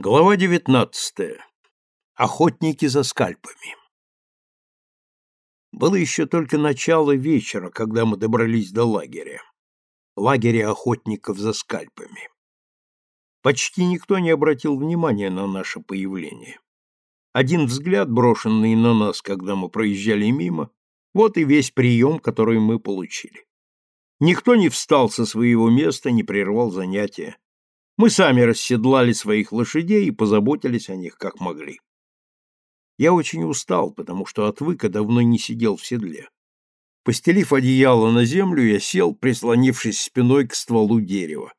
Глава девятнадцатая. Охотники за скальпами. Было еще только начало вечера, когда мы добрались до лагеря. Лагеря охотников за скальпами. Почти никто не обратил внимания на наше появление. Один взгляд, брошенный на нас, когда мы проезжали мимо, вот и весь прием, который мы получили. Никто не встал со своего места, не прервал занятия. Мы сами расседлали своих лошадей и позаботились о них как могли. Я очень устал, потому что отвык и давно не сидел в седле. Постелив одеяло на землю, я сел, прислонившись спиной к стволу дерева.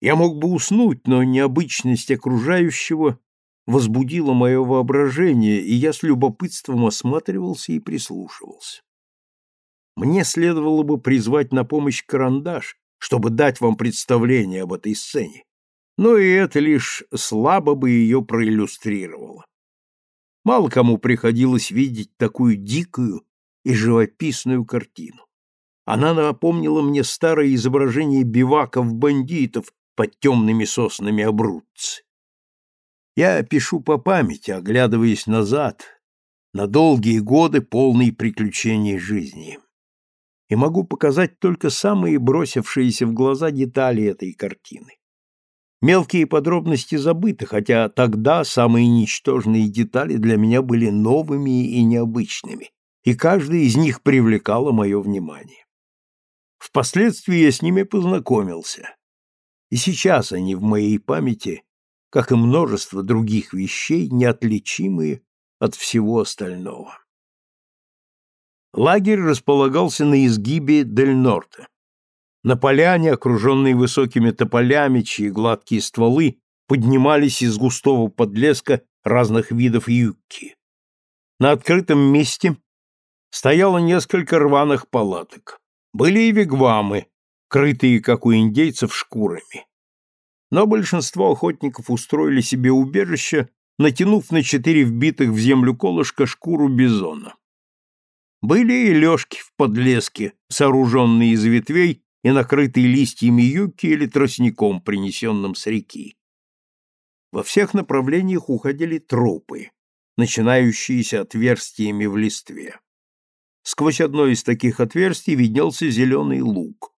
Я мог бы уснуть, но необычность окружающего возбудила мое воображение, и я с любопытством осматривался и прислушивался. Мне следовало бы призвать на помощь карандаш, чтобы дать вам представление об этой сцене но и это лишь слабо бы ее проиллюстрировало. Мало кому приходилось видеть такую дикую и живописную картину. Она напомнила мне старое изображение биваков-бандитов под темными соснами обрудцы. Я пишу по памяти, оглядываясь назад, на долгие годы полные приключений жизни. И могу показать только самые бросившиеся в глаза детали этой картины. Мелкие подробности забыты, хотя тогда самые ничтожные детали для меня были новыми и необычными, и каждая из них привлекала мое внимание. Впоследствии я с ними познакомился, и сейчас они в моей памяти, как и множество других вещей, неотличимые от всего остального. Лагерь располагался на изгибе Дель Норте. На поляне, окруженные высокими тополями, чьи гладкие стволы поднимались из густого подлеска разных видов юкки. На открытом месте стояло несколько рваных палаток. Были и вигвамы, крытые, как у индейцев, шкурами. Но большинство охотников устроили себе убежище, натянув на четыре вбитых в землю колышка шкуру бизона. Были и лёжки в подлеске, сооруженные из ветвей и накрытый листьями юки или тростником, принесенным с реки. Во всех направлениях уходили тропы, начинающиеся отверстиями в листве. Сквозь одно из таких отверстий виднелся зеленый луг.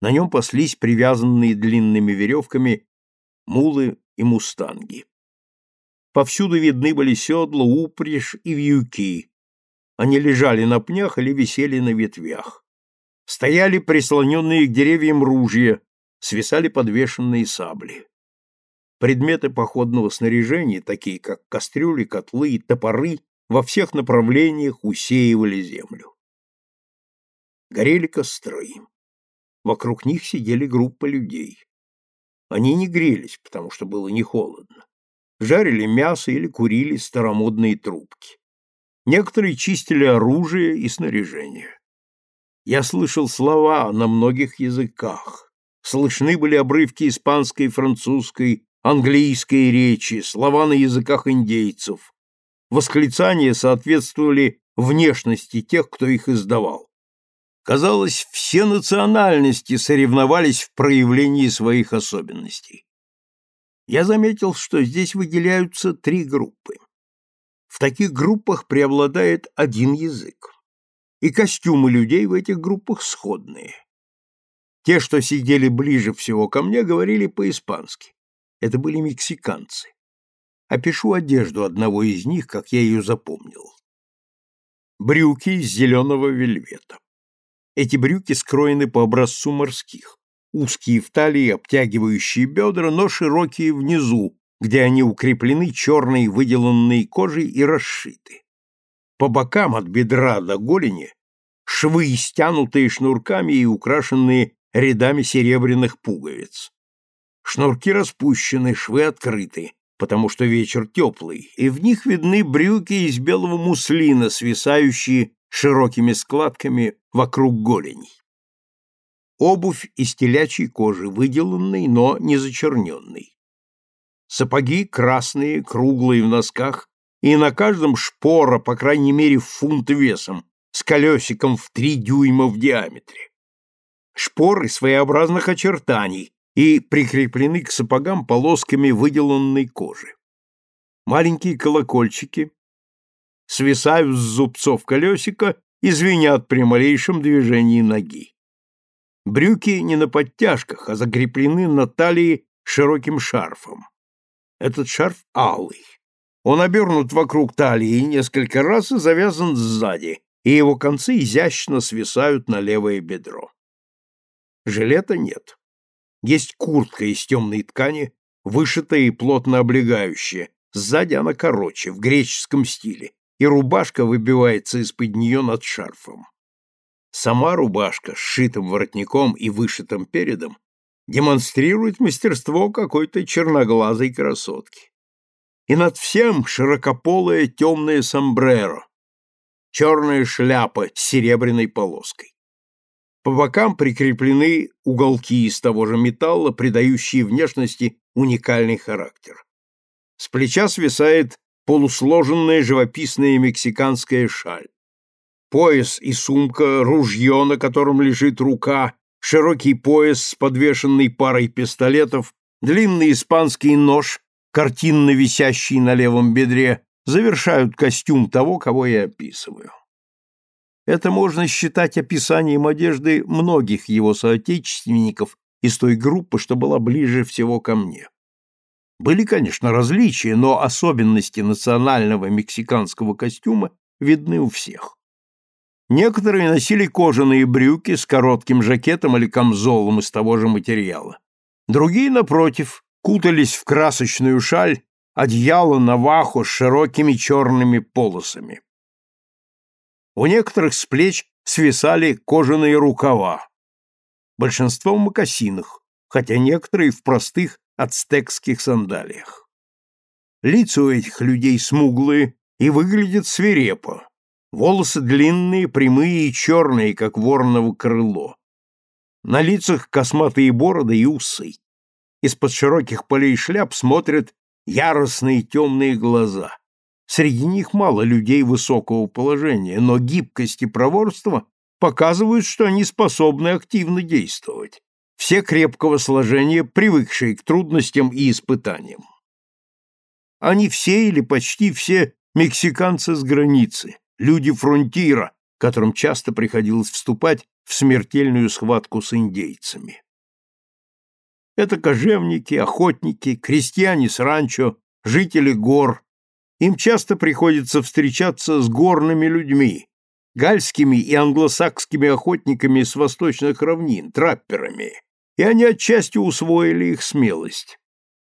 На нем паслись привязанные длинными веревками мулы и мустанги. Повсюду видны были седла, упряжь и вьюки. Они лежали на пнях или висели на ветвях. Стояли прислоненные к деревьям ружья, свисали подвешенные сабли. Предметы походного снаряжения, такие как кастрюли, котлы и топоры, во всех направлениях усеивали землю. Горели костры. Вокруг них сидели группы людей. Они не грелись, потому что было не холодно. Жарили мясо или курили старомодные трубки. Некоторые чистили оружие и снаряжение. Я слышал слова на многих языках. Слышны были обрывки испанской, французской, английской речи, слова на языках индейцев. Восклицания соответствовали внешности тех, кто их издавал. Казалось, все национальности соревновались в проявлении своих особенностей. Я заметил, что здесь выделяются три группы. В таких группах преобладает один язык и костюмы людей в этих группах сходные. Те, что сидели ближе всего ко мне, говорили по-испански. Это были мексиканцы. Опишу одежду одного из них, как я ее запомнил. Брюки из зеленого вельвета. Эти брюки скроены по образцу морских. Узкие в талии, обтягивающие бедра, но широкие внизу, где они укреплены черной выделанной кожей и расшиты. По бокам от бедра до голени швы, стянутые шнурками и украшенные рядами серебряных пуговиц. Шнурки распущены, швы открыты, потому что вечер теплый, и в них видны брюки из белого муслина, свисающие широкими складками вокруг голеней. Обувь из телячьей кожи, выделанной, но не зачерненной. Сапоги красные, круглые в носках, и на каждом шпора, по крайней мере, фунт весом, с колесиком в три дюйма в диаметре. Шпоры своеобразных очертаний, и прикреплены к сапогам полосками выделанной кожи. Маленькие колокольчики свисают с зубцов колесика и звенят при малейшем движении ноги. Брюки не на подтяжках, а закреплены на талии широким шарфом. Этот шарф алый. Он обернут вокруг талии несколько раз и завязан сзади, и его концы изящно свисают на левое бедро. Жилета нет. Есть куртка из темной ткани, вышитая и плотно облегающая. Сзади она короче, в греческом стиле, и рубашка выбивается из-под нее над шарфом. Сама рубашка с воротником и вышитым передом демонстрирует мастерство какой-то черноглазой красотки. И над всем широкополое темное сомбреро, черная шляпа с серебряной полоской. По бокам прикреплены уголки из того же металла, придающие внешности уникальный характер. С плеча свисает полусложенная живописная мексиканская шаль пояс и сумка, ружье, на котором лежит рука, широкий пояс с подвешенной парой пистолетов, длинный испанский нож, картинно висящий на левом бедре, завершают костюм того, кого я описываю. Это можно считать описанием одежды многих его соотечественников из той группы, что была ближе всего ко мне. Были, конечно, различия, но особенности национального мексиканского костюма видны у всех. Некоторые носили кожаные брюки с коротким жакетом или камзолом из того же материала. Другие, напротив, кутались в красочную шаль, одеяло навахо с широкими черными полосами. У некоторых с плеч свисали кожаные рукава. Большинство в мокасинах, хотя некоторые в простых ацтекских сандалиях. Лица у этих людей смуглые и выглядят свирепо, Волосы длинные, прямые и черные, как вороново крыло. На лицах косматые бороды и усы. Из-под широких полей шляп смотрят яростные темные глаза. Среди них мало людей высокого положения, но гибкость и проворство показывают, что они способны активно действовать. Все крепкого сложения, привыкшие к трудностям и испытаниям. Они все или почти все мексиканцы с границы, люди фронтира, которым часто приходилось вступать в смертельную схватку с индейцами. Это кожевники, охотники, крестьяне с ранчо, жители гор. Им часто приходится встречаться с горными людьми, гальскими и англосакскими охотниками с восточных равнин, трапперами, и они отчасти усвоили их смелость.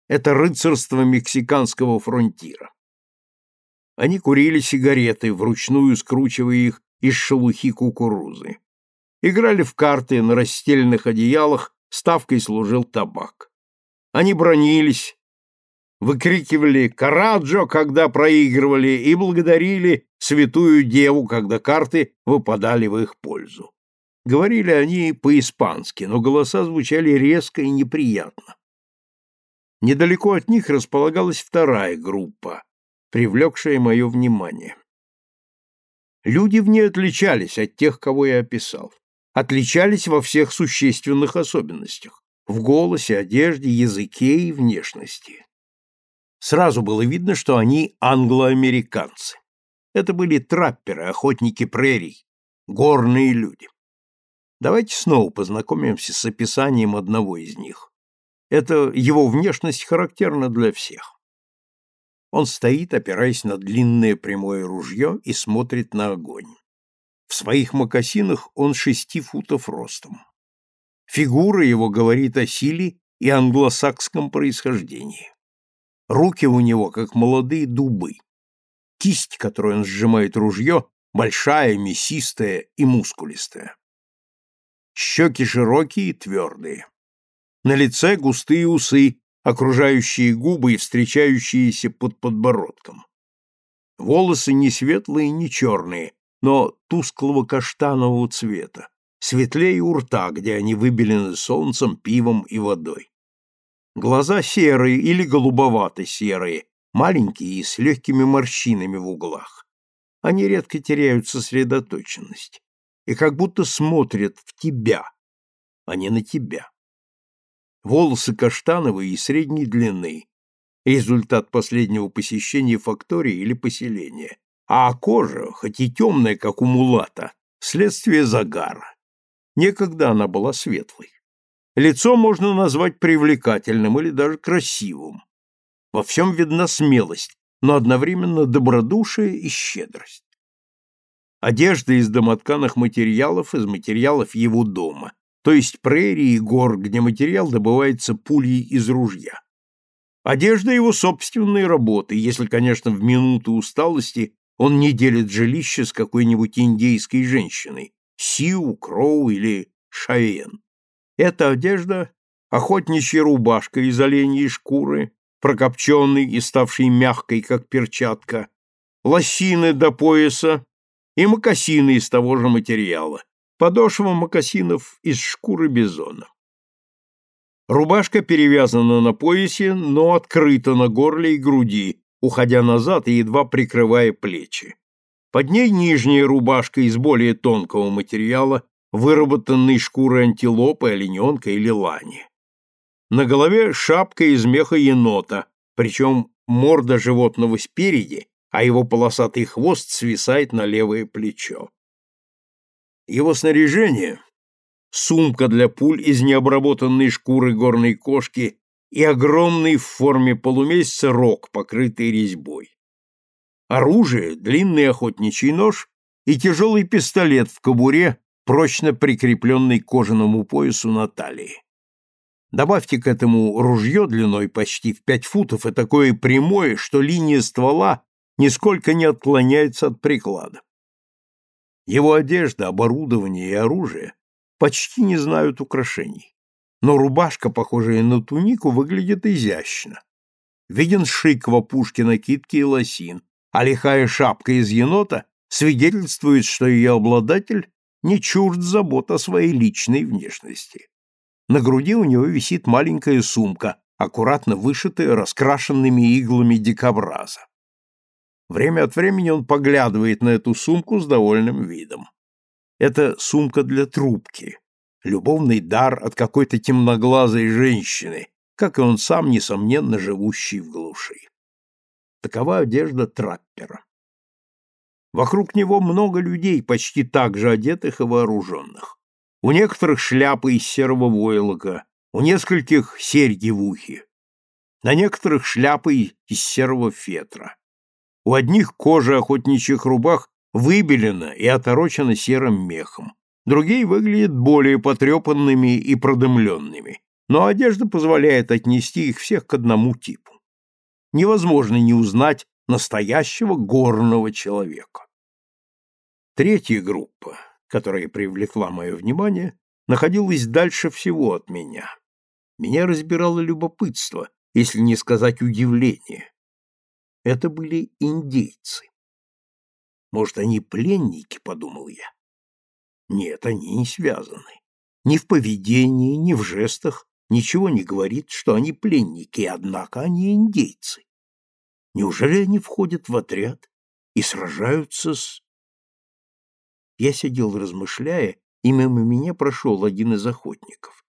Это рыцарство мексиканского фронтира. Они курили сигареты, вручную скручивая их из шелухи кукурузы. Играли в карты на расстеленных одеялах, ставкой служил табак. Они бронились, выкрикивали «Караджо», когда проигрывали, и благодарили святую деву, когда карты выпадали в их пользу. Говорили они по-испански, но голоса звучали резко и неприятно. Недалеко от них располагалась вторая группа, привлекшее мое внимание. Люди в ней отличались от тех, кого я описал. Отличались во всех существенных особенностях – в голосе, одежде, языке и внешности. Сразу было видно, что они англоамериканцы. Это были трапперы, охотники прерий, горные люди. Давайте снова познакомимся с описанием одного из них. Это его внешность характерна для всех. Он стоит, опираясь на длинное прямое ружье и смотрит на огонь. В своих мокасинах он шести футов ростом. Фигура его говорит о силе и англосакском происхождении. Руки у него, как молодые дубы. Кисть, которой он сжимает ружье, большая, мясистая и мускулистая. Щеки широкие и твердые. На лице густые усы, окружающие губы и встречающиеся под подбородком. Волосы не светлые, не черные, но тусклого каштанового цвета, светлее у рта, где они выбелены солнцем, пивом и водой. Глаза серые или голубовато-серые, маленькие и с легкими морщинами в углах. Они редко теряют сосредоточенность и как будто смотрят в тебя, а не на тебя. волосы каштановые и средней длины, результат последнего посещения фактории или поселения, а кожа, хоть и темная, как у мулата, следствие загара. Некогда она была светлой. Лицо можно назвать привлекательным или даже красивым. Во всем видна смелость, но одновременно добродушие и щедрость. Одежда из домотканых материалов, из материалов его дома, то есть прерии и гор, где материал добывается пулей из ружья. Одежда его собственной работы, если, конечно, в минуты усталости он не делит жилище с какой-нибудь индейской женщиной, Сиу, Кроу или Шаен. Эта одежда — охотничья рубашка из оленьей шкуры, прокопченной и ставшей мягкой, как перчатка, лосины до пояса и мокасины из того же материала, подошва мокасинов из шкуры бизона. Рубашка перевязана на поясе, но открыта на горле и груди, уходя назад и едва прикрывая плечи. Под ней нижняя рубашка из более тонкого материала, выработанной шкуры антилопы, олененка или лани. На голове шапка из меха енота, причем морда животного спереди, а его полосатый хвост свисает на левое плечо. Его снаряжение — сумка для пуль из необработанной шкуры горной кошки и огромный в форме полумесяца рог, покрытый резьбой. Оружие — длинный охотничий нож и тяжелый пистолет в кобуре, прочно прикрепленный к кожаному поясу на талии. Добавьте к этому ружье длиной почти в пять футов и такое прямое, что линия ствола нисколько не отклоняется от приклада. Его одежда, оборудование и оружие почти не знают украшений, но рубашка, похожая на тунику, выглядит изящно. Виден шик в опушке накидки и лосин, а лихая шапка из енота свидетельствует, что ее обладатель не чужд забот о своей личной внешности. На груди у него висит маленькая сумка, аккуратно вышитая раскрашенными иглами дикобраза. Время от времени он поглядывает на эту сумку с довольным видом. Это сумка для трубки, любовный дар от какой-то темноглазой женщины, как и он сам, несомненно, живущий в глуши. Такова одежда траппера. Вокруг него много людей, почти так же одетых и вооруженных. У некоторых шляпы из серого войлока, у нескольких серьги в ухе, на некоторых шляпы из серого фетра. У одних кожа охотничьих рубах выбелена и оторочена серым мехом, другие выглядят более потрепанными и продымленными, но одежда позволяет отнести их всех к одному типу. Невозможно не узнать настоящего горного человека. Третья группа которая привлекла мое внимание, находилась дальше всего от меня. Меня разбирало любопытство, если не сказать удивление. Это были индейцы. Может, они пленники, подумал я. Нет, они не связаны. Ни в поведении, ни в жестах ничего не говорит, что они пленники, однако они индейцы. Неужели они входят в отряд и сражаются с... Я сидел, размышляя, и мимо меня прошел один из охотников.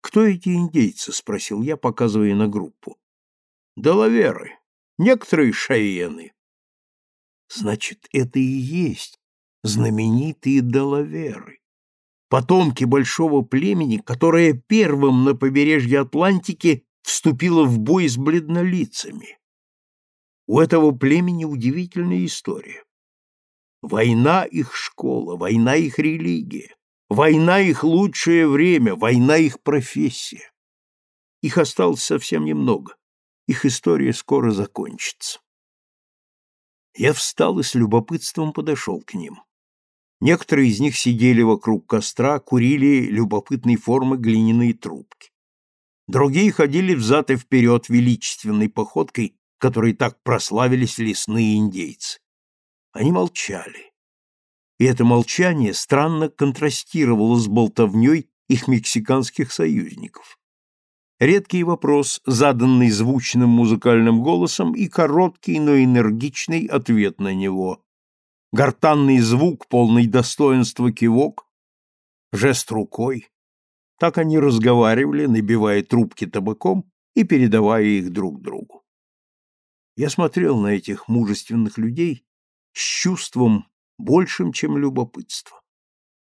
«Кто эти индейцы?» — спросил я, показывая на группу. «Делаверы. Некоторые шаены». «Значит, это и есть знаменитые Делаверы, потомки большого племени, которое первым на побережье Атлантики вступило в бой с бледнолицами. У этого племени удивительная история. Война их школа, война их религия, война их лучшее время, война их профессия. Их осталось совсем немного. Их история скоро закончится. Я встал и с любопытством подошел к ним. Некоторые из них сидели вокруг костра, курили любопытной формы глиняные трубки. Другие ходили взад и вперед величественной походкой, которой так прославились лесные индейцы. Они молчали. И это молчание странно контрастировало с болтовней их мексиканских союзников. Редкий вопрос, заданный звучным музыкальным голосом, и короткий, но энергичный ответ на него. Гортанный звук, полный достоинства кивок, жест рукой. Так они разговаривали, набивая трубки табаком и передавая их друг другу. Я смотрел на этих мужественных людей с чувством большим, чем любопытство.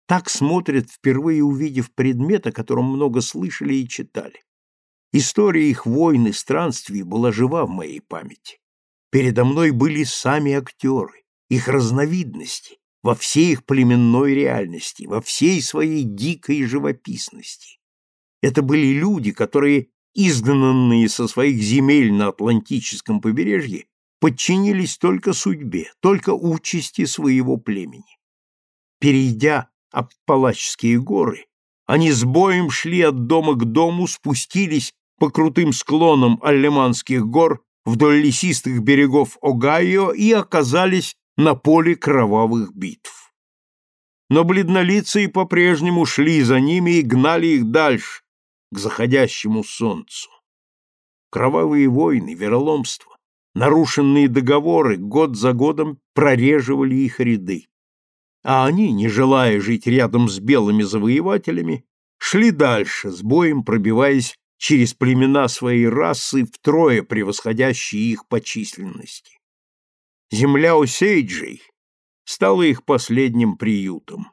Так смотрят, впервые увидев предмет, о котором много слышали и читали. История их войн и странствий была жива в моей памяти. Передо мной были сами актеры, их разновидности, во всей их племенной реальности, во всей своей дикой живописности. Это были люди, которые, изгнанные со своих земель на Атлантическом побережье, подчинились только судьбе, только участи своего племени. Перейдя Аппалачские горы, они с боем шли от дома к дому, спустились по крутым склонам Аллеманских гор вдоль лесистых берегов Огайо и оказались на поле кровавых битв. Но бледнолицые по-прежнему шли за ними и гнали их дальше, к заходящему солнцу. Кровавые войны, вероломство, нарушенные договоры год за годом прореживали их ряды. А они, не желая жить рядом с белыми завоевателями, шли дальше, с боем пробиваясь через племена своей расы, втрое превосходящие их по численности. Земля Осейджей стала их последним приютом.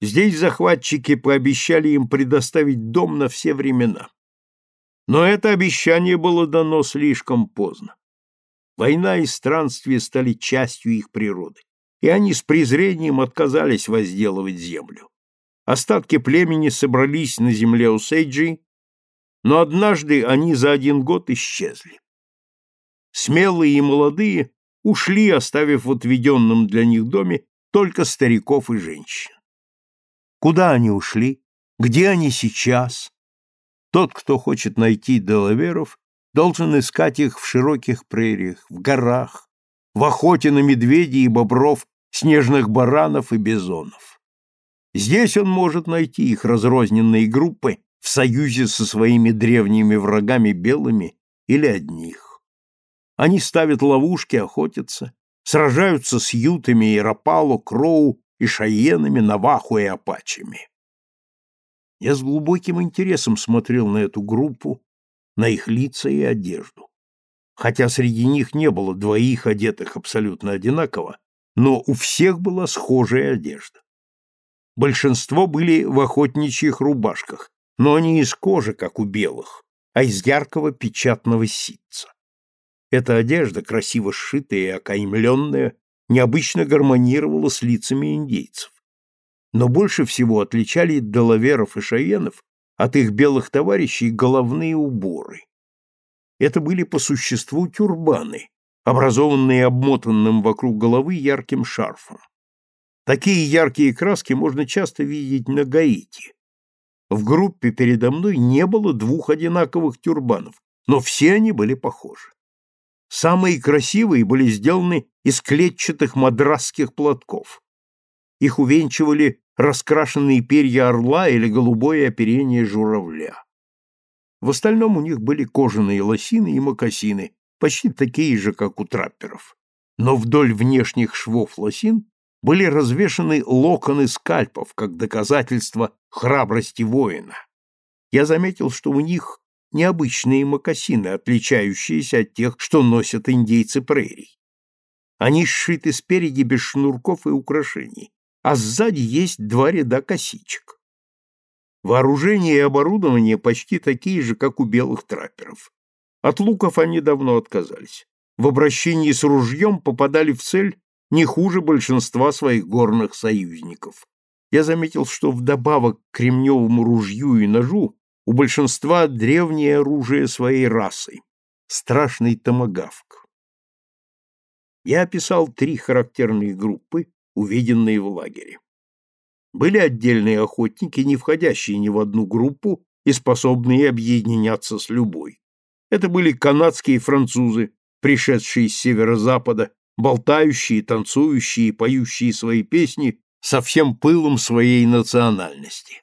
Здесь захватчики пообещали им предоставить дом на все времена. Но это обещание было дано слишком поздно. Война и странствие стали частью их природы, и они с презрением отказались возделывать землю. Остатки племени собрались на земле Осейджей но однажды они за один год исчезли. Смелые и молодые ушли, оставив в отведенном для них доме только стариков и женщин. Куда они ушли? Где они сейчас? Тот, кто хочет найти Делаверов, должен искать их в широких прериях, в горах, в охоте на медведей и бобров, снежных баранов и бизонов. Здесь он может найти их разрозненные группы в союзе со своими древними врагами белыми или одних. Они ставят ловушки, охотятся, сражаются с ютами и рапало, кроу и шаенами, наваху и апачами. Я с глубоким интересом смотрел на эту группу, на их лица и одежду. Хотя среди них не было двоих, одетых абсолютно одинаково, но у всех была схожая одежда. Большинство были в охотничьих рубашках, но не из кожи, как у белых, а из яркого печатного ситца. Эта одежда, красиво сшитая и окаймленная, необычно гармонировала с лицами индейцев. Но больше всего отличали доловеров и шаенов от их белых товарищей головные уборы. Это были по существу тюрбаны, образованные обмотанным вокруг головы ярким шарфом. Такие яркие краски можно часто видеть на Гаити, в группе передо мной не было двух одинаковых тюрбанов, но все они были похожи. Самые красивые были сделаны из клетчатых мадрасских платков. Их увенчивали раскрашенные перья орла или голубое оперение журавля. В остальном у них были кожаные лосины и мокасины, почти такие же, как у трапперов. Но вдоль внешних швов лосин были развешаны локоны скальпов, как доказательство храбрости воина. Я заметил, что у них необычные мокасины, отличающиеся от тех, что носят индейцы прерий. Они сшиты спереди без шнурков и украшений, а сзади есть два ряда косичек. Вооружение и оборудование почти такие же, как у белых трапперов. От луков они давно отказались. В обращении с ружьем попадали в цель не хуже большинства своих горных союзников. Я заметил, что вдобавок к кремневому ружью и ножу у большинства древнее оружие своей расы — страшный томагавк. Я описал три характерные группы, увиденные в лагере. Были отдельные охотники, не входящие ни в одну группу и способные объединяться с любой. Это были канадские французы, пришедшие с северо-запада болтающие, танцующие, поющие свои песни со всем пылом своей национальности.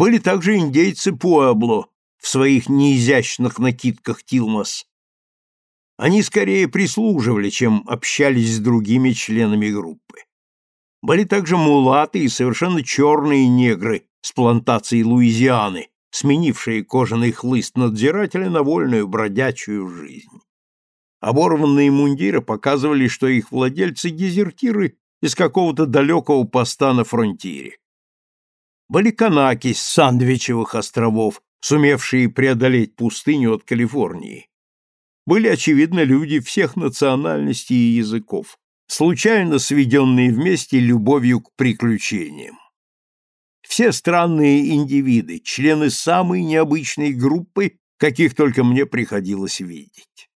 Были также индейцы Пуэбло в своих неизящных накидках Тилмас. Они скорее прислуживали, чем общались с другими членами группы. Были также мулаты и совершенно черные негры с плантацией Луизианы, сменившие кожаный хлыст надзирателя на вольную бродячую жизнь. Оборванные мундиры показывали, что их владельцы дезертиры из какого-то далекого поста на фронтире. Были канаки с Сандвичевых островов, сумевшие преодолеть пустыню от Калифорнии. Были, очевидно, люди всех национальностей и языков, случайно сведенные вместе любовью к приключениям. Все странные индивиды, члены самой необычной группы, каких только мне приходилось видеть.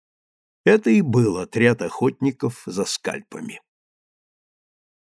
Это и был отряд охотников за скальпами.